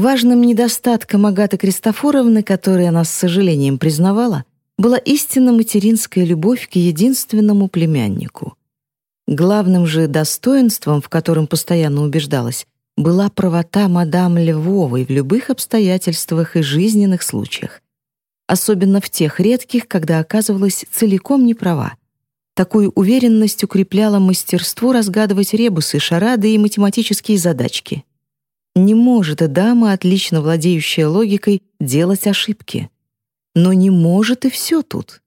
Важным недостатком Агаты Кристофоровны, который она с сожалением признавала, была истинно материнская любовь к единственному племяннику. Главным же достоинством, в котором постоянно убеждалась, была правота мадам Львовой в любых обстоятельствах и жизненных случаях, особенно в тех редких, когда оказывалась целиком не права. Такую уверенность укрепляла мастерство разгадывать ребусы, шарады и математические задачки. Не может дама, отлично владеющая логикой, делать ошибки. Но не может и все тут.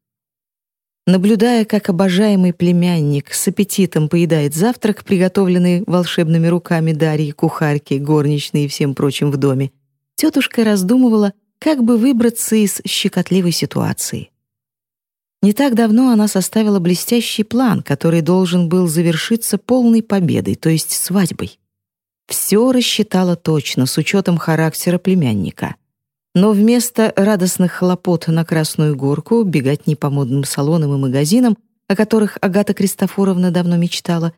Наблюдая, как обожаемый племянник с аппетитом поедает завтрак, приготовленный волшебными руками Дарьи, кухарки, горничной и всем прочим в доме, тетушка раздумывала, как бы выбраться из щекотливой ситуации. Не так давно она составила блестящий план, который должен был завершиться полной победой, то есть свадьбой. Все рассчитала точно, с учетом характера племянника. Но вместо радостных хлопот на Красную Горку, бегать не по модным салонам и магазинам, о которых Агата Кристофоровна давно мечтала,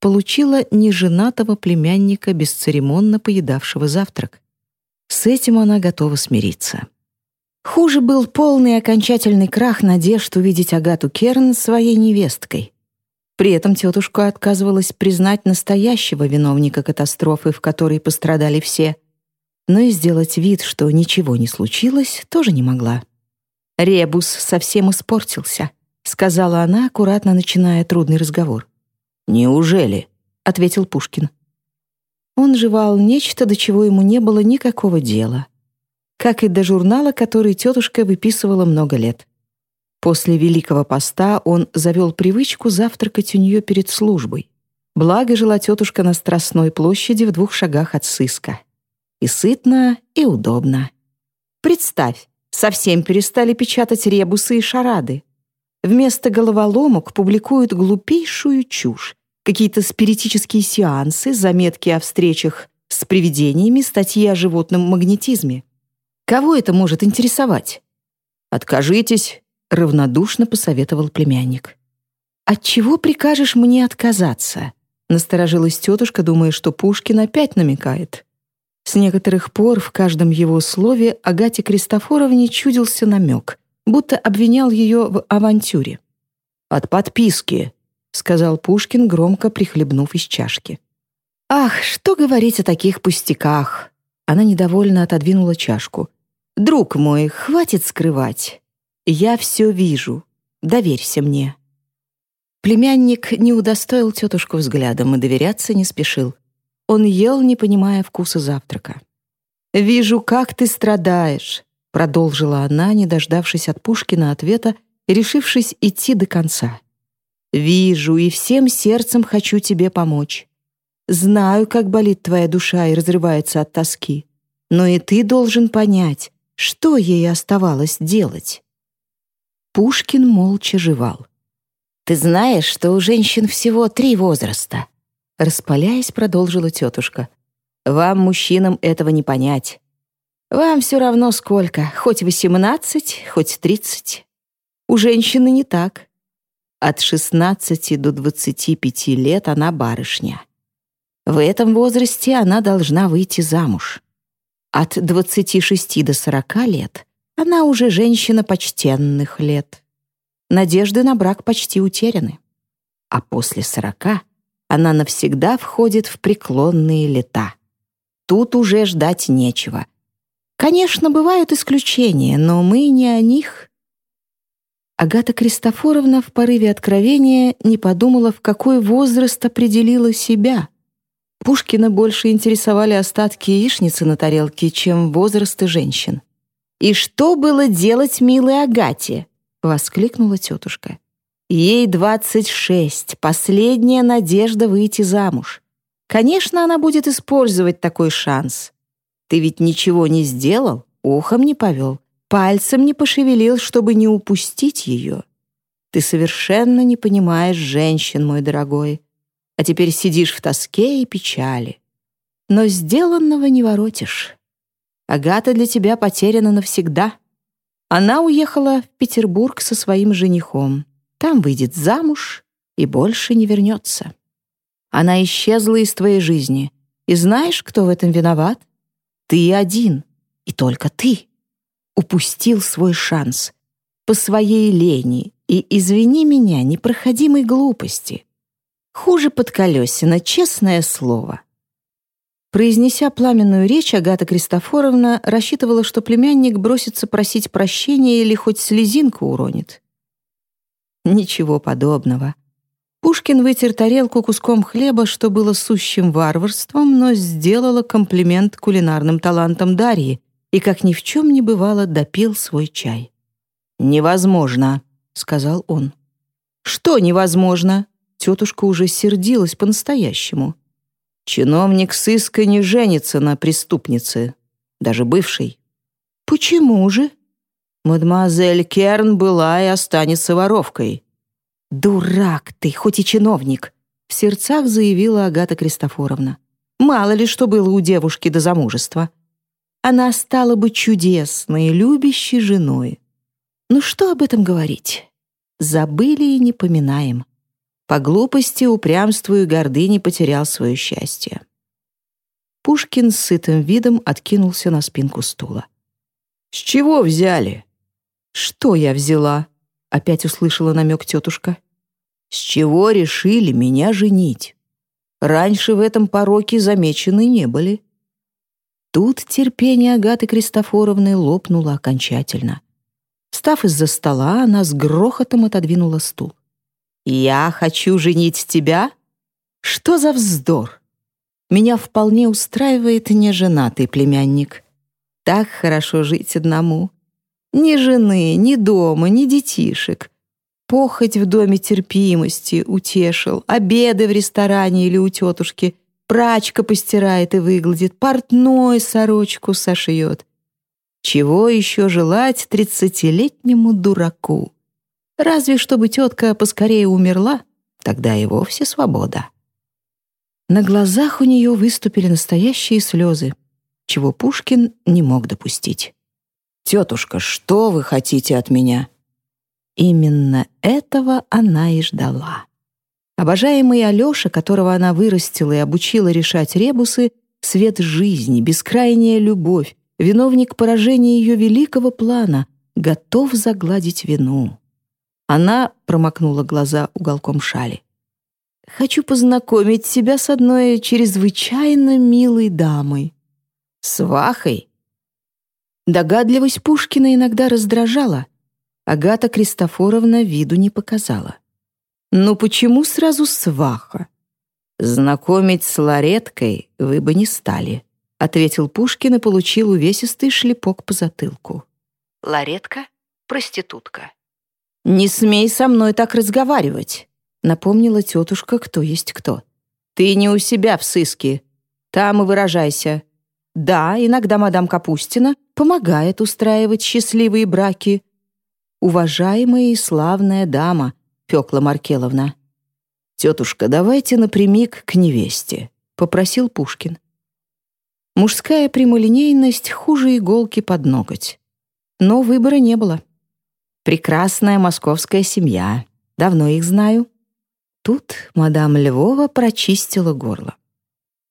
получила неженатого племянника, бесцеремонно поедавшего завтрак. С этим она готова смириться. Хуже был полный окончательный крах надежд увидеть Агату Керн своей невесткой. При этом тетушка отказывалась признать настоящего виновника катастрофы, в которой пострадали все, но и сделать вид, что ничего не случилось, тоже не могла. «Ребус совсем испортился», — сказала она, аккуратно начиная трудный разговор. «Неужели?» — ответил Пушкин. Он жевал нечто, до чего ему не было никакого дела. Как и до журнала, который тетушка выписывала много лет. После Великого Поста он завел привычку завтракать у нее перед службой. Благо жила тетушка на Страстной площади в двух шагах от сыска. И сытно, и удобно. Представь, совсем перестали печатать ребусы и шарады. Вместо головоломок публикуют глупейшую чушь. Какие-то спиритические сеансы, заметки о встречах с привидениями, статьи о животном магнетизме. Кого это может интересовать? Откажитесь, — равнодушно посоветовал племянник. «От чего прикажешь мне отказаться?» — насторожилась тетушка, думая, что Пушкин опять намекает. С некоторых пор в каждом его слове Агате Кристофоровне чудился намек, будто обвинял ее в авантюре. «От подписки», — сказал Пушкин, громко прихлебнув из чашки. «Ах, что говорить о таких пустяках!» Она недовольно отодвинула чашку. «Друг мой, хватит скрывать. Я все вижу. Доверься мне». Племянник не удостоил тетушку взглядом и доверяться не спешил. Он ел, не понимая вкуса завтрака. «Вижу, как ты страдаешь», — продолжила она, не дождавшись от Пушкина ответа и решившись идти до конца. «Вижу и всем сердцем хочу тебе помочь. Знаю, как болит твоя душа и разрывается от тоски. Но и ты должен понять, что ей оставалось делать». Пушкин молча жевал. «Ты знаешь, что у женщин всего три возраста?» Распаляясь, продолжила тетушка. «Вам, мужчинам, этого не понять. Вам все равно сколько, хоть восемнадцать, хоть тридцать. У женщины не так. От шестнадцати до двадцати пяти лет она барышня. В этом возрасте она должна выйти замуж. От двадцати шести до сорока лет она уже женщина почтенных лет. Надежды на брак почти утеряны. А после сорока она навсегда входит в преклонные лета. Тут уже ждать нечего. Конечно, бывают исключения, но мы не о них. Агата Кристофоровна в порыве откровения не подумала, в какой возраст определила себя. Пушкина больше интересовали остатки яичницы на тарелке, чем возрасты женщин. «И что было делать милой Агате?» — воскликнула тетушка. «Ей двадцать шесть, последняя надежда выйти замуж. Конечно, она будет использовать такой шанс. Ты ведь ничего не сделал, ухом не повел, пальцем не пошевелил, чтобы не упустить ее. Ты совершенно не понимаешь женщин, мой дорогой, а теперь сидишь в тоске и печали. Но сделанного не воротишь. Агата для тебя потеряна навсегда. Она уехала в Петербург со своим женихом. Там выйдет замуж и больше не вернется. Она исчезла из твоей жизни. И знаешь, кто в этом виноват? Ты один, и только ты. Упустил свой шанс. По своей лени и, извини меня, непроходимой глупости. Хуже подколесина, честное слово. Произнеся пламенную речь, Агата Кристофоровна рассчитывала, что племянник бросится просить прощения или хоть слезинку уронит. Ничего подобного. Пушкин вытер тарелку куском хлеба, что было сущим варварством, но сделала комплимент кулинарным талантам Дарьи и, как ни в чем не бывало, допил свой чай. «Невозможно», — сказал он. «Что невозможно?» Тетушка уже сердилась по-настоящему. Чиновник сыска не женится на преступнице, даже бывшей. Почему же? Мадемуазель Керн была и останется воровкой. «Дурак ты, хоть и чиновник!» — в сердцах заявила Агата Кристофоровна. «Мало ли что было у девушки до замужества. Она стала бы чудесной, любящей женой. Ну что об этом говорить? Забыли и не поминаем. По глупости, упрямству и гордыне потерял свое счастье. Пушкин с сытым видом откинулся на спинку стула. «С чего взяли?» «Что я взяла?» — опять услышала намек тетушка. «С чего решили меня женить? Раньше в этом пороке замечены не были». Тут терпение Агаты Кристофоровны лопнуло окончательно. Встав из-за стола, она с грохотом отодвинула стул. «Я хочу женить тебя? Что за вздор? Меня вполне устраивает неженатый племянник. Так хорошо жить одному. Ни жены, ни дома, ни детишек. Похоть в доме терпимости утешил, обеды в ресторане или у тетушки, прачка постирает и выгладит, портной сорочку сошьет. Чего еще желать тридцатилетнему дураку? Разве чтобы тетка поскорее умерла, тогда и вовсе свобода. На глазах у нее выступили настоящие слезы, чего Пушкин не мог допустить. «Тетушка, что вы хотите от меня?» Именно этого она и ждала. Обожаемый Алёша, которого она вырастила и обучила решать ребусы, свет жизни, бескрайняя любовь, виновник поражения ее великого плана, готов загладить вину. Она промокнула глаза уголком шали. «Хочу познакомить тебя с одной чрезвычайно милой дамой». «Свахой?» Догадливость Пушкина иногда раздражала. Агата Кристофоровна виду не показала. «Ну почему сразу сваха?» «Знакомить с Лареткой вы бы не стали», — ответил Пушкин и получил увесистый шлепок по затылку. «Ларетка — проститутка». «Не смей со мной так разговаривать», — напомнила тетушка, кто есть кто. «Ты не у себя в сыске. Там и выражайся. Да, иногда мадам Капустина помогает устраивать счастливые браки. Уважаемая и славная дама, Фёкла Маркеловна». «Тетушка, давайте напрямик к невесте», — попросил Пушкин. Мужская прямолинейность хуже иголки под ноготь. Но выбора не было. Прекрасная московская семья. Давно их знаю». Тут мадам Львова прочистила горло.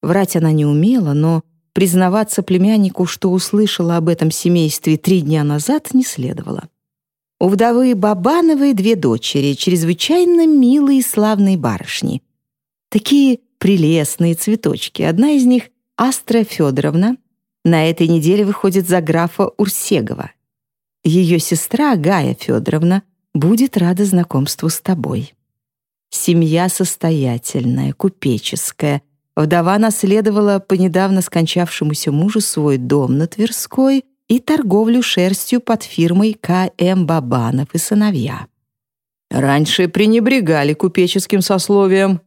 Врать она не умела, но признаваться племяннику, что услышала об этом семействе три дня назад, не следовало. У вдовы Бабановой две дочери, чрезвычайно милые и славные барышни. Такие прелестные цветочки. Одна из них — Астра Федоровна. На этой неделе выходит за графа Урсегова. Ее сестра Гая Федоровна будет рада знакомству с тобой. Семья состоятельная, купеческая. Вдова наследовала по недавно скончавшемуся мужу свой дом на Тверской и торговлю шерстью под фирмой К.М. Бабанов и сыновья. Раньше пренебрегали купеческим сословием.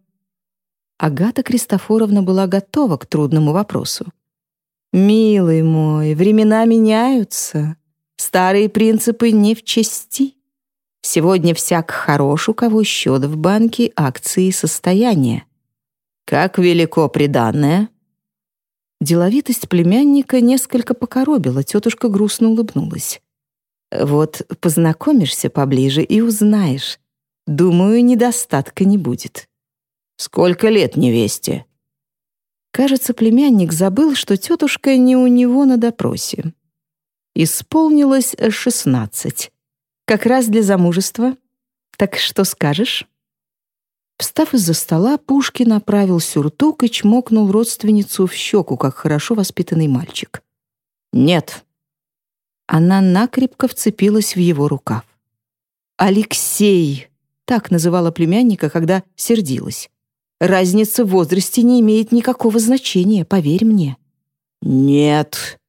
Агата Кристофоровна была готова к трудному вопросу. «Милый мой, времена меняются. Старые принципы не в чести. Сегодня всяк хорош, у кого счет в банке, акции состояние. Как велико приданное. Деловитость племянника несколько покоробила, тетушка грустно улыбнулась. Вот познакомишься поближе и узнаешь. Думаю, недостатка не будет. Сколько лет невесте? Кажется, племянник забыл, что тетушка не у него на допросе. Исполнилось шестнадцать. Как раз для замужества. Так что скажешь? Встав из-за стола, Пушкин направил сюртук и чмокнул родственницу в щеку, как хорошо воспитанный мальчик. «Нет». Она накрепко вцепилась в его рукав. «Алексей!» — так называла племянника, когда сердилась. «Разница в возрасте не имеет никакого значения, поверь мне». «Нет».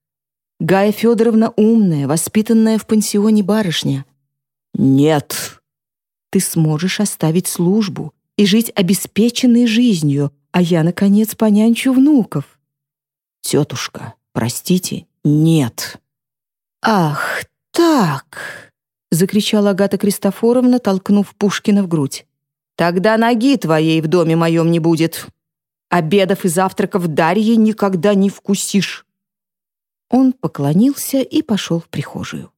Гая Федоровна умная, воспитанная в пансионе барышня. «Нет». Ты сможешь оставить службу, и жить обеспеченной жизнью, а я, наконец, понянчу внуков. Тетушка, простите, нет. Ах, так! закричала Агата Кристофоровна, толкнув Пушкина в грудь. Тогда ноги твоей в доме моем не будет. Обедов и завтраков Дарьи никогда не вкусишь. Он поклонился и пошел в прихожую.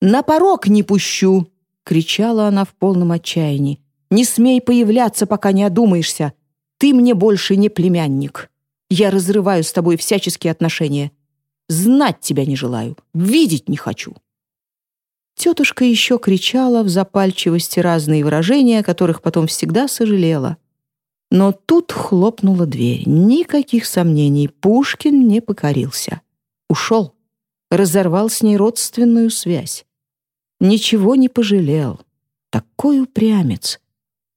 «На порог не пущу!» — кричала она в полном отчаянии. Не смей появляться, пока не одумаешься. Ты мне больше не племянник. Я разрываю с тобой всяческие отношения. Знать тебя не желаю, видеть не хочу». Тетушка еще кричала в запальчивости разные выражения, которых потом всегда сожалела. Но тут хлопнула дверь. Никаких сомнений, Пушкин не покорился. Ушел. Разорвал с ней родственную связь. Ничего не пожалел. Такой упрямец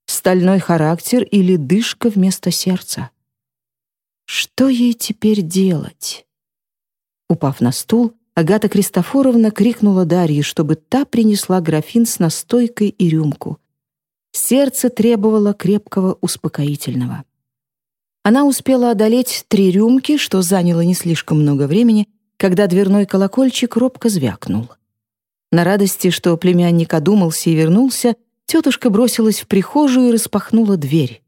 стальной характер или дышка вместо сердца. Что ей теперь делать? Упав на стул, Агата Кристофоровна крикнула Дарье, чтобы та принесла графин с настойкой и рюмку. Сердце требовало крепкого успокоительного. Она успела одолеть три рюмки, что заняло не слишком много времени, когда дверной колокольчик робко звякнул. На радости, что племянник одумался и вернулся, Тетушка бросилась в прихожую и распахнула дверь.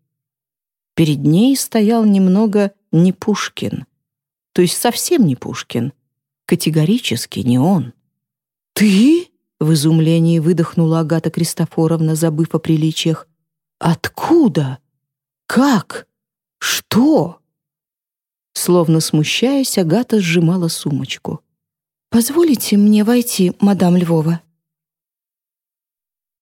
Перед ней стоял немного не Пушкин. То есть совсем не Пушкин. Категорически не он. «Ты?» — в изумлении выдохнула Агата Кристофоровна, забыв о приличиях. «Откуда? Как? Что?» Словно смущаясь, Агата сжимала сумочку. «Позволите мне войти, мадам Львова?»